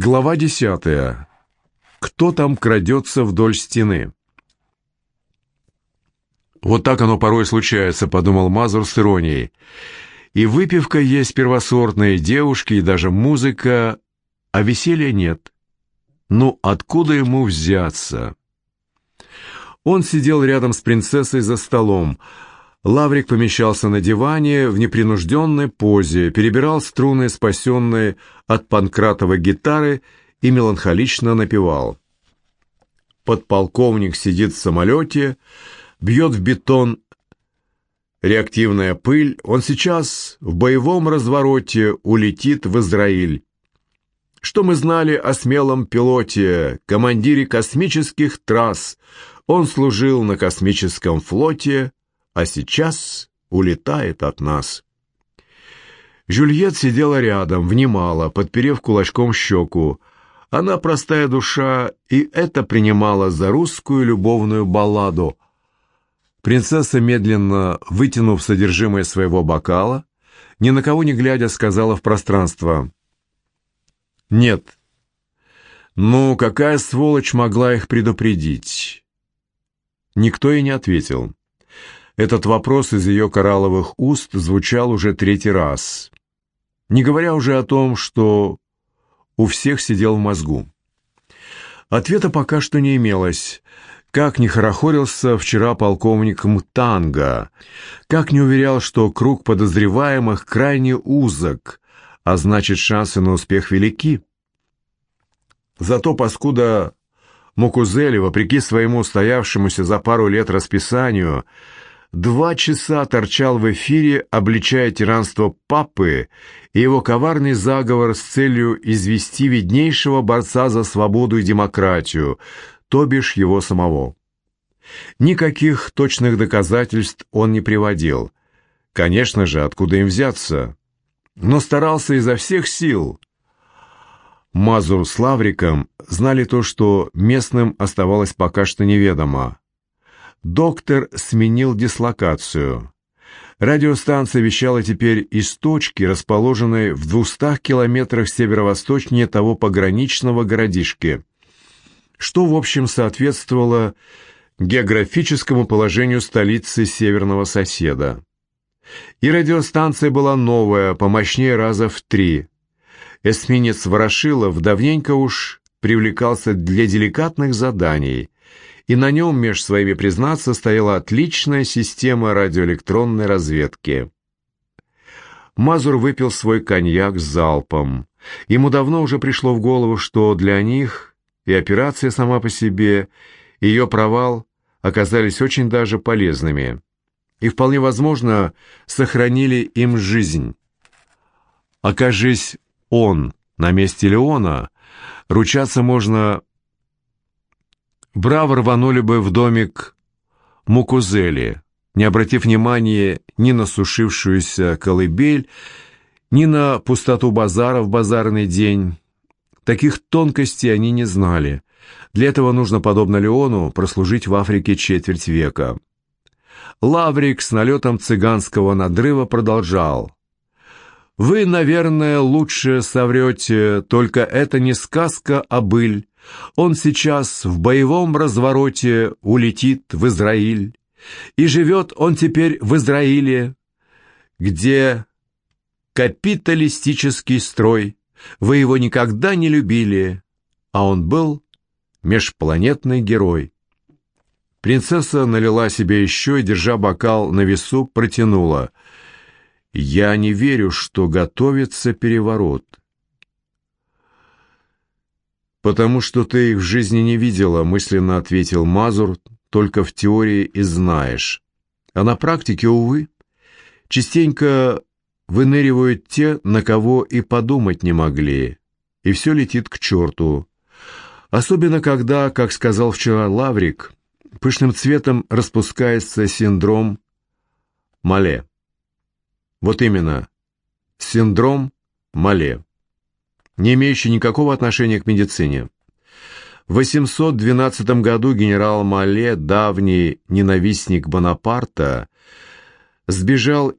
Глава десятая. Кто там крадется вдоль стены? «Вот так оно порой случается», — подумал Мазур с иронией. «И выпивка есть первосортные девушки, и даже музыка, а веселья нет. Ну, откуда ему взяться?» Он сидел рядом с принцессой за столом. Лаврик помещался на диване в непринужденной позе, перебирал струны, спасенные от Панкратова гитары, и меланхолично напевал. Подполковник сидит в самолете, бьет в бетон реактивная пыль, он сейчас в боевом развороте улетит в Израиль. Что мы знали о смелом пилоте, командире космических трасс? Он служил на космическом флоте, а сейчас улетает от нас. Жюльет сидела рядом, внимала, подперев кулачком щеку. Она простая душа, и это принимала за русскую любовную балладу. Принцесса, медленно вытянув содержимое своего бокала, ни на кого не глядя, сказала в пространство «Нет». «Ну, какая сволочь могла их предупредить?» Никто и не ответил. Этот вопрос из ее коралловых уст звучал уже третий раз, не говоря уже о том, что у всех сидел в мозгу. Ответа пока что не имелось. Как не хорохорился вчера полковник Мтанга, как не уверял, что круг подозреваемых крайне узок, а значит шансы на успех велики. Зато паскуда Мукузели, вопреки своему устоявшемуся за пару лет расписанию, два часа торчал в эфире, обличая тиранство папы и его коварный заговор с целью извести виднейшего борца за свободу и демократию, то бишь его самого. Никаких точных доказательств он не приводил. Конечно же, откуда им взяться? Но старался изо всех сил. Мазур с Лавриком знали то, что местным оставалось пока что неведомо. Доктор сменил дислокацию. Радиостанция вещала теперь из точки, расположенной в двухстах километрах северо-восточнее того пограничного городишки, что, в общем, соответствовало географическому положению столицы северного соседа. И радиостанция была новая, помощнее раза в три – эсминец Ворошилов давненько уж привлекался для деликатных заданий, и на нем, меж своими признаться, стояла отличная система радиоэлектронной разведки. Мазур выпил свой коньяк с залпом. Ему давно уже пришло в голову, что для них и операция сама по себе, и ее провал оказались очень даже полезными и, вполне возможно, сохранили им жизнь. Окажись он на месте Леона, ручаться можно... Браво рванули бы в домик Мукузели, не обратив внимания ни на сушившуюся колыбель, ни на пустоту базара в базарный день. Таких тонкостей они не знали. Для этого нужно, подобно Леону, прослужить в Африке четверть века. Лаврик с налетом цыганского надрыва продолжал. Вы, наверное, лучше соврете, только это не сказка, а быль. Он сейчас в боевом развороте улетит в Израиль. И живет он теперь в Израиле, где капиталистический строй. Вы его никогда не любили, а он был межпланетный герой. Принцесса налила себе еще и, держа бокал на весу, протянула — я не верю, что готовится переворот. «Потому что ты их в жизни не видела», — мысленно ответил Мазур, «только в теории и знаешь. А на практике, увы, частенько выныривают те, на кого и подумать не могли, и все летит к черту. Особенно когда, как сказал вчера Лаврик, пышным цветом распускается синдром Мале. Вот именно, синдром Мале, не имеющий никакого отношения к медицине. В 812 году генерал Мале, давний ненавистник Бонапарта, сбежал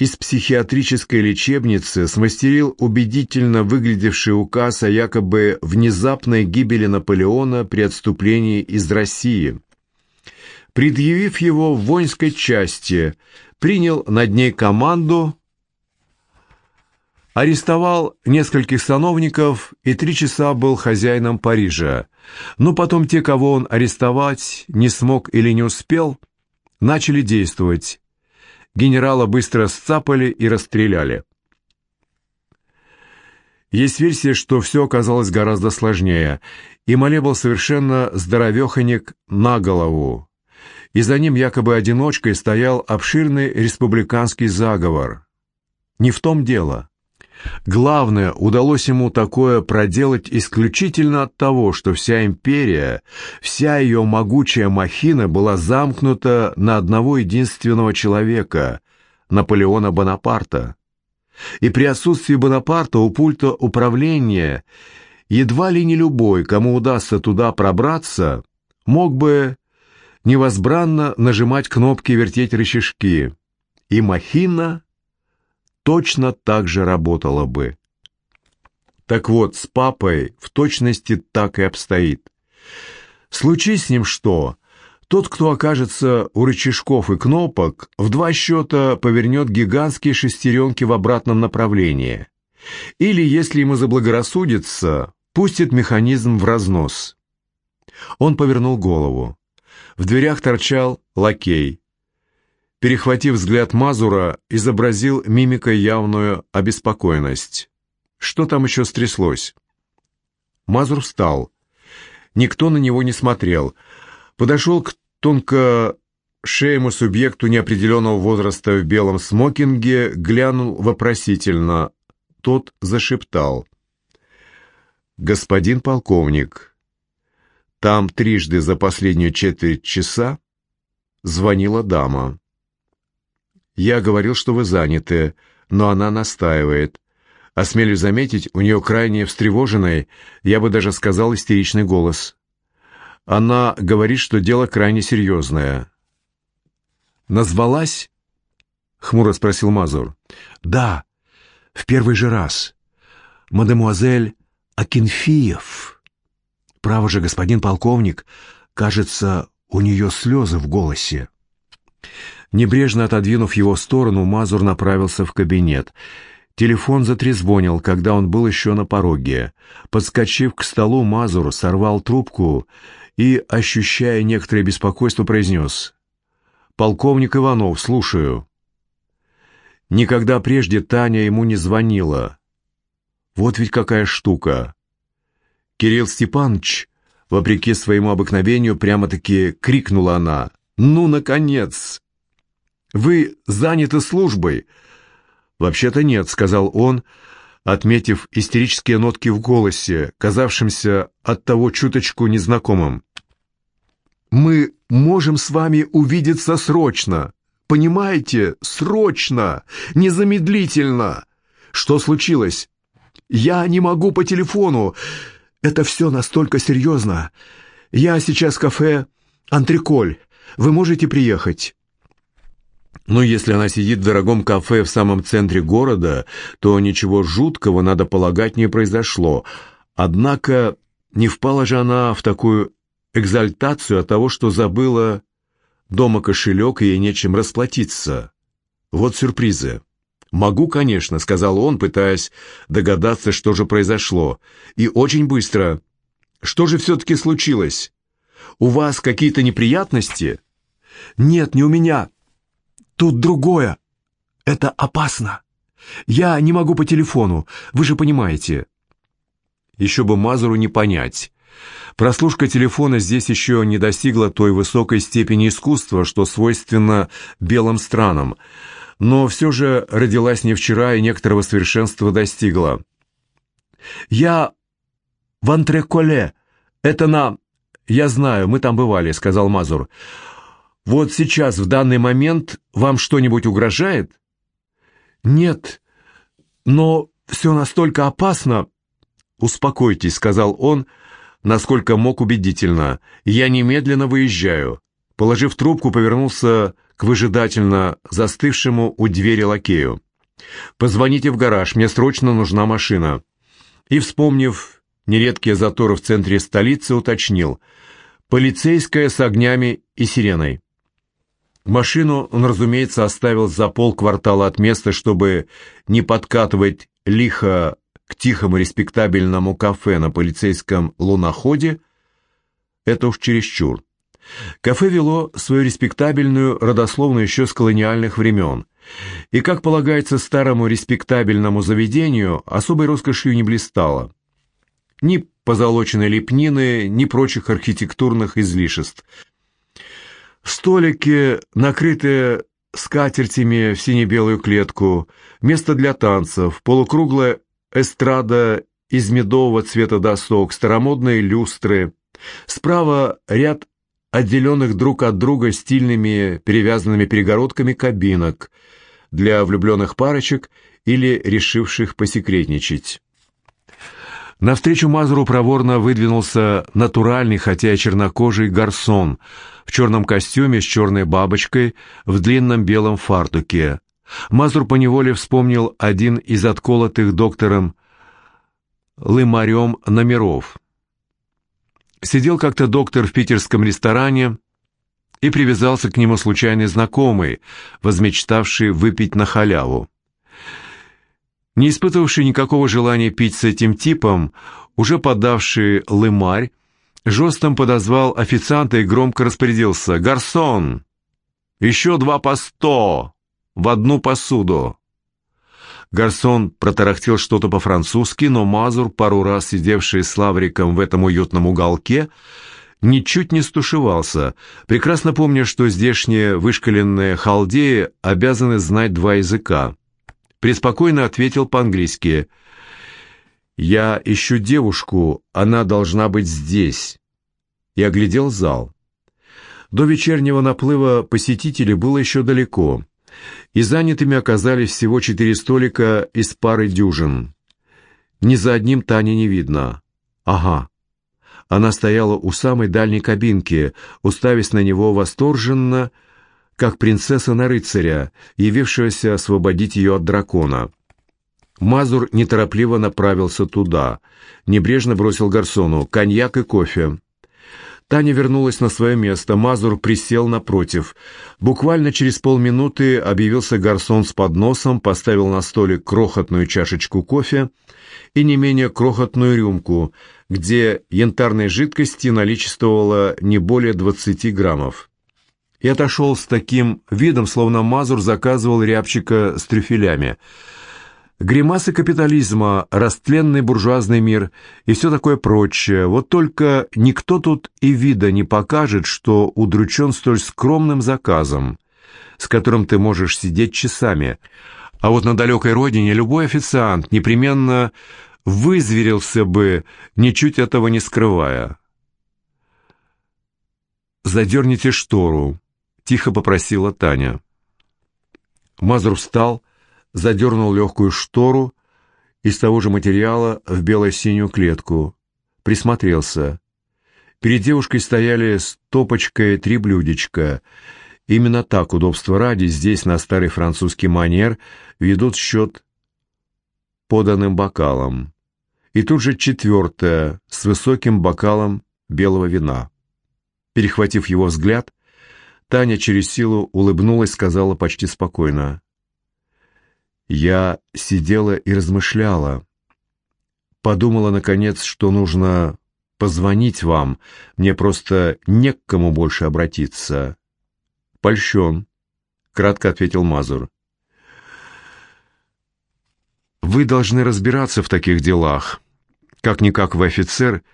из психиатрической лечебницы смастерил убедительно выглядевший указ о якобы внезапной гибели Наполеона при отступлении из России. Предъявив его в воинской части, принял над ней команду, арестовал нескольких сановников и три часа был хозяином Парижа. Но потом те, кого он арестовать не смог или не успел, начали действовать генерала быстро сцапали и расстреляли. Есть версия, что все оказалось гораздо сложнее, и Мале был совершенно здоровеханик на голову, и за ним якобы одиночкой стоял обширный республиканский заговор. Не в том дело. Главное, удалось ему такое проделать исключительно от того, что вся империя, вся ее могучая махина была замкнута на одного единственного человека – Наполеона Бонапарта. И при отсутствии Бонапарта у пульта управления едва ли не любой, кому удастся туда пробраться, мог бы невозбранно нажимать кнопки и вертеть рычажки. И махина точно так же работала бы. Так вот, с папой в точности так и обстоит. Случись с ним что, тот, кто окажется у рычажков и кнопок, в два счета повернет гигантские шестеренки в обратном направлении. Или, если ему заблагорассудится, пустит механизм в разнос. Он повернул голову. В дверях торчал лакей перехватив взгляд Мазура, изобразил мимикой явную обеспокоенность. Что там еще стряслось? Мазур встал. Никто на него не смотрел. Подошел к тонко шеему субъекту неопределенного возраста в белом смокинге, глянул вопросительно. Тот зашептал. «Господин полковник, там трижды за последнюю четверть часа звонила дама». Я говорил, что вы заняты, но она настаивает. Осмелюсь заметить, у нее крайне встревоженный, я бы даже сказал, истеричный голос. Она говорит, что дело крайне серьезное. «Назвалась?» — хмуро спросил Мазур. «Да, в первый же раз. Мадемуазель Акинфиев. Право же, господин полковник, кажется, у нее слезы в голосе». Небрежно отодвинув его в сторону, Мазур направился в кабинет. Телефон затрезвонил, когда он был еще на пороге. Подскочив к столу, Мазур сорвал трубку и, ощущая некоторое беспокойство, произнес «Полковник Иванов, слушаю». Никогда прежде Таня ему не звонила. Вот ведь какая штука. Кирилл Степанович, вопреки своему обыкновению, прямо-таки крикнула она. «Ну, наконец!» Вы заняты службой?» «Вообще-то нет», — сказал он, отметив истерические нотки в голосе, казавшимся от того чуточку незнакомым. «Мы можем с вами увидеться срочно. Понимаете? Срочно! Незамедлительно! Что случилось? Я не могу по телефону. Это все настолько серьезно. Я сейчас в кафе «Антриколь». Вы можете приехать?» Но если она сидит в дорогом кафе в самом центре города, то ничего жуткого, надо полагать, не произошло. Однако не впала же она в такую экзальтацию от того, что забыла дома кошелек и ей нечем расплатиться. Вот сюрпризы. «Могу, конечно», — сказал он, пытаясь догадаться, что же произошло. «И очень быстро. Что же все-таки случилось? У вас какие-то неприятности?» «Нет, не у меня», Тут другое. Это опасно. Я не могу по телефону, вы же понимаете. Еще бы Мазуру не понять. Прослушка телефона здесь еще не достигла той высокой степени искусства, что свойственно белым странам, но все же родилась не вчера и некоторого совершенства достигла. «Я в Антреколе. Это на...» «Я знаю, мы там бывали», — сказал Мазур. Вот сейчас, в данный момент, вам что-нибудь угрожает? Нет, но все настолько опасно. Успокойтесь, сказал он, насколько мог убедительно. Я немедленно выезжаю. Положив трубку, повернулся к выжидательно застывшему у двери лакею. «Позвоните в гараж, мне срочно нужна машина». И, вспомнив нередкие заторы в центре столицы, уточнил «Полицейская с огнями и сиреной». Машину он, разумеется, оставил за полквартала от места, чтобы не подкатывать лихо к тихому респектабельному кафе на полицейском луноходе. Это уж чересчур. Кафе вело свою респектабельную родословную еще с колониальных времен. И, как полагается старому респектабельному заведению, особой роскошью не блистало. Ни позолоченной лепнины, ни прочих архитектурных излишеств. Столики, накрытые скатертями в сине-белую клетку, место для танцев, полукруглая эстрада из медового цвета досок, старомодные люстры. Справа ряд отделенных друг от друга стильными перевязанными перегородками кабинок для влюбленных парочек или решивших посекретничать. Навстречу Мазуру проворно выдвинулся натуральный, хотя и чернокожий гарсон в черном костюме с черной бабочкой в длинном белом фартуке. Мазур поневоле вспомнил один из отколотых доктором Лымарем номеров. Сидел как-то доктор в питерском ресторане, и привязался к нему случайный знакомый, возмечтавший выпить на халяву. Не испытывавший никакого желания пить с этим типом, уже подавший лымарь, жестом подозвал официанта и громко распорядился «Гарсон! Еще два по сто! В одну посуду!» Гарсон протарахтел что-то по-французски, но Мазур, пару раз сидевший с Лавриком в этом уютном уголке, ничуть не стушевался, прекрасно помня, что здешние вышкаленные халдеи обязаны знать два языка. Преспокойно ответил по-английски «Я ищу девушку, она должна быть здесь». И оглядел зал. До вечернего наплыва посетителей было еще далеко и занятыми оказались всего четыре столика из пары дюжин. Ни за одним Тани не видно. Ага. Она стояла у самой дальней кабинки, уставясь на него восторженно, как принцесса на рыцаря, явившегося освободить ее от дракона. Мазур неторопливо направился туда, небрежно бросил гарсону коньяк и кофе. Таня вернулась на свое место, Мазур присел напротив. Буквально через полминуты объявился гарсон с подносом, поставил на столик крохотную чашечку кофе и не менее крохотную рюмку, где янтарной жидкости наличествовало не более 20 граммов. И отошел с таким видом, словно Мазур заказывал рябчика с трюфелями – Гримасы капитализма, растленный буржуазный мир и все такое прочее. Вот только никто тут и вида не покажет, что удручен столь скромным заказом, с которым ты можешь сидеть часами. А вот на далекой родине любой официант непременно вызверился бы, ничуть этого не скрывая. «Задерните штору», — тихо попросила Таня. Мазур встал, задернул легкую штору из того же материала в бело-синюю клетку. Присмотрелся. Перед девушкой стояли стопочкой три блюдечка. Именно так, удобство ради, здесь на старый французский манер ведут счет поданным бокалом. И тут же четвертое, с высоким бокалом белого вина. Перехватив его взгляд, Таня через силу улыбнулась, сказала почти спокойно. Я сидела и размышляла. Подумала, наконец, что нужно позвонить вам. Мне просто не к кому больше обратиться. «Польщен», — кратко ответил Мазур. «Вы должны разбираться в таких делах. Как-никак вы офицер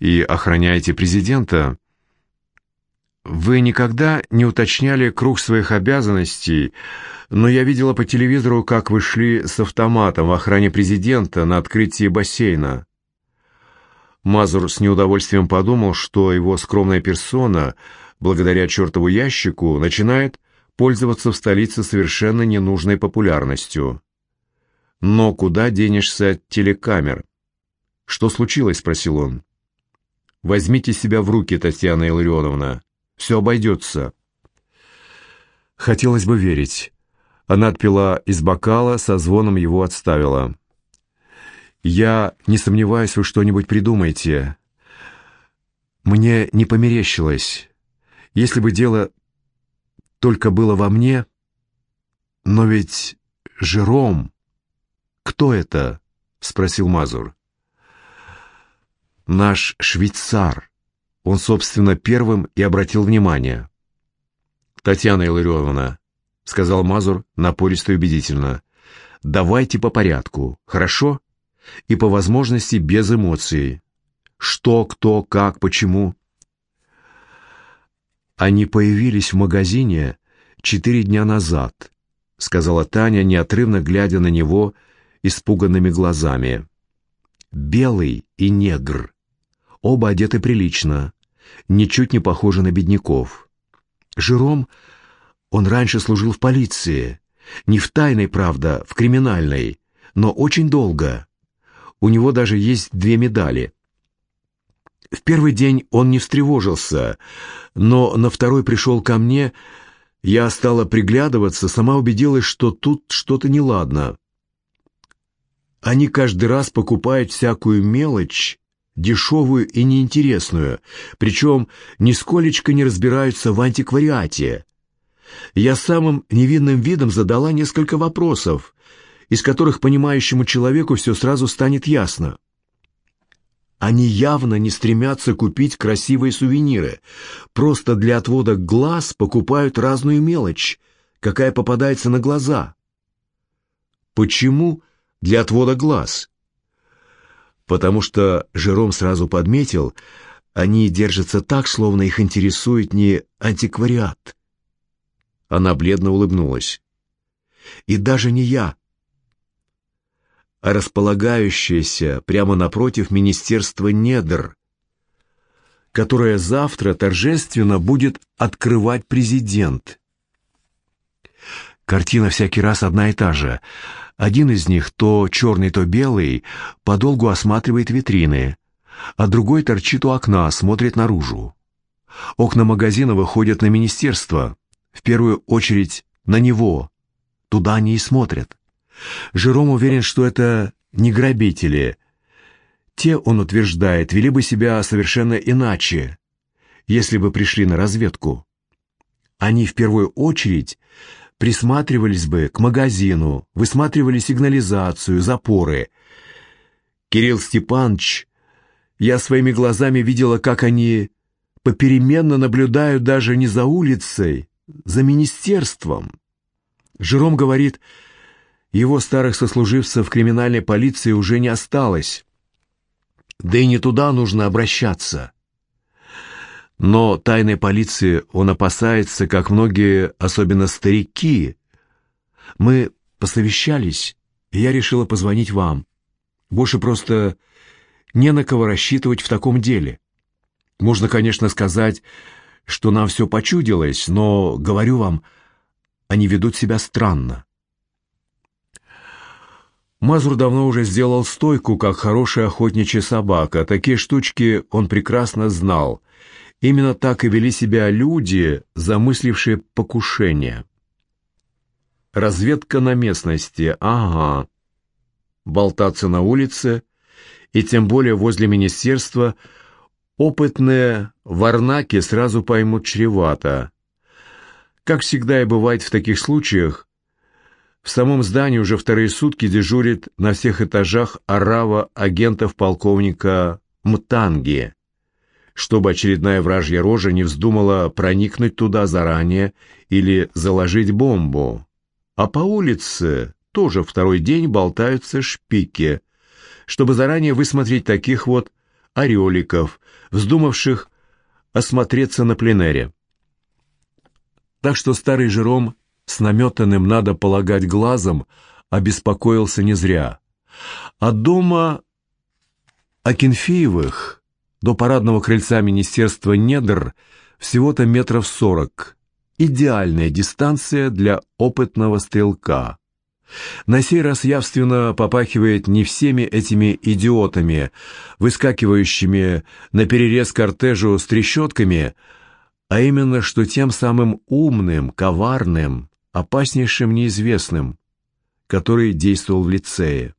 и охраняете президента. Вы никогда не уточняли круг своих обязанностей, но я видела по телевизору, как вы шли с автоматом в охране президента на открытии бассейна. Мазур с неудовольствием подумал, что его скромная персона, благодаря чертову ящику, начинает пользоваться в столице совершенно ненужной популярностью. Но куда денешься от телекамер? «Что случилось?» — спросил он. «Возьмите себя в руки, Татьяна Илларионовна. Все обойдется». Хотелось бы верить. Она отпила из бокала, со звоном его отставила. «Я не сомневаюсь, вы что-нибудь придумаете. Мне не померещилось. Если бы дело только было во мне... Но ведь Жером... Кто это?» — спросил Мазур. «Наш швейцар. Он, собственно, первым и обратил внимание». «Татьяна Илларионовна», — сказал Мазур напористо и убедительно, — «давайте по порядку, хорошо? И по возможности без эмоций. Что, кто, как, почему?» «Они появились в магазине четыре дня назад», — сказала Таня, неотрывно глядя на него испуганными глазами. «Белый и негр. Оба одеты прилично, ничуть не похожи на бедняков. Жером, он раньше служил в полиции, не в тайной, правда, в криминальной, но очень долго. У него даже есть две медали — в первый день он не встревожился, но на второй пришел ко мне, я стала приглядываться, сама убедилась, что тут что-то неладно. Они каждый раз покупают всякую мелочь, дешевую и неинтересную, причем нисколечко не разбираются в антиквариате. Я самым невинным видом задала несколько вопросов, из которых понимающему человеку все сразу станет ясно. Они явно не стремятся купить красивые сувениры. Просто для отвода глаз покупают разную мелочь, какая попадается на глаза. Почему для отвода глаз? Потому что Жером сразу подметил, они держатся так, словно их интересует не антиквариат. Она бледно улыбнулась. И даже не я, а располагающееся прямо напротив Министерства недр, которое завтра торжественно будет открывать президент. Картина всякий раз одна и та же. Один из них, то черный, то белый, подолгу осматривает витрины, а другой торчит у окна, смотрит наружу. Окна магазина выходят на министерство, в первую очередь на него. Туда они и смотрят. Жером уверен, что это не грабители. Те, он утверждает, вели бы себя совершенно иначе, если бы пришли на разведку. Они в первую очередь присматривались бы к магазину, высматривали сигнализацию, запоры. Кирилл Степанович, я своими глазами видела, как они попеременно наблюдают даже не за улицей, за министерством. Жером говорит, его старых сослуживцев в криминальной полиции уже не осталось. Да и не туда нужно обращаться. Но тайной полиции он опасается, как многие, особенно старики. Мы посовещались, и я решила позвонить вам. Больше просто не на кого рассчитывать в таком деле. Можно, конечно, сказать, что нам все почудилось, но, говорю вам, они ведут себя странно. Мазур давно уже сделал стойку, как хорошая охотничья собака. Такие штучки он прекрасно знал. Именно так и вели себя люди, замыслившие покушение. Разведка на местности, ага. Болтаться на улице, и тем более возле министерства, опытные варнаки сразу поймут чревато. Как всегда и бывает в таких случаях, в самом здании уже вторые сутки дежурит на всех этажах арава агентов полковника Мтанги, чтобы очередная вражья рожа не вздумала проникнуть туда заранее или заложить бомбу. А по улице тоже второй день болтаются шпики, чтобы заранее высмотреть таких вот ореликов, вздумавших осмотреться на пленэре. Так что старый Жером с наметанным, надо полагать, глазом, обеспокоился не зря. А дома Акинфеевых до парадного крыльца Министерства недр всего-то метров сорок. Идеальная дистанция для опытного стрелка. На сей раз явственно попахивает не всеми этими идиотами, выскакивающими на перерез кортежу с трещотками, а именно, что тем самым умным, коварным, опаснейшим неизвестным, который действовал в лицее.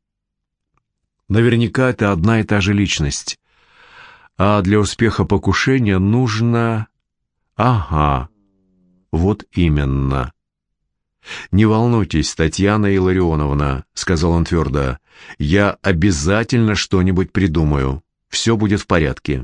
Наверняка это одна и та же личность. А для успеха покушения нужно... Ага, вот именно. «Не волнуйтесь, Татьяна Илларионовна», — сказал он твердо, — «я обязательно что-нибудь придумаю. Все будет в порядке».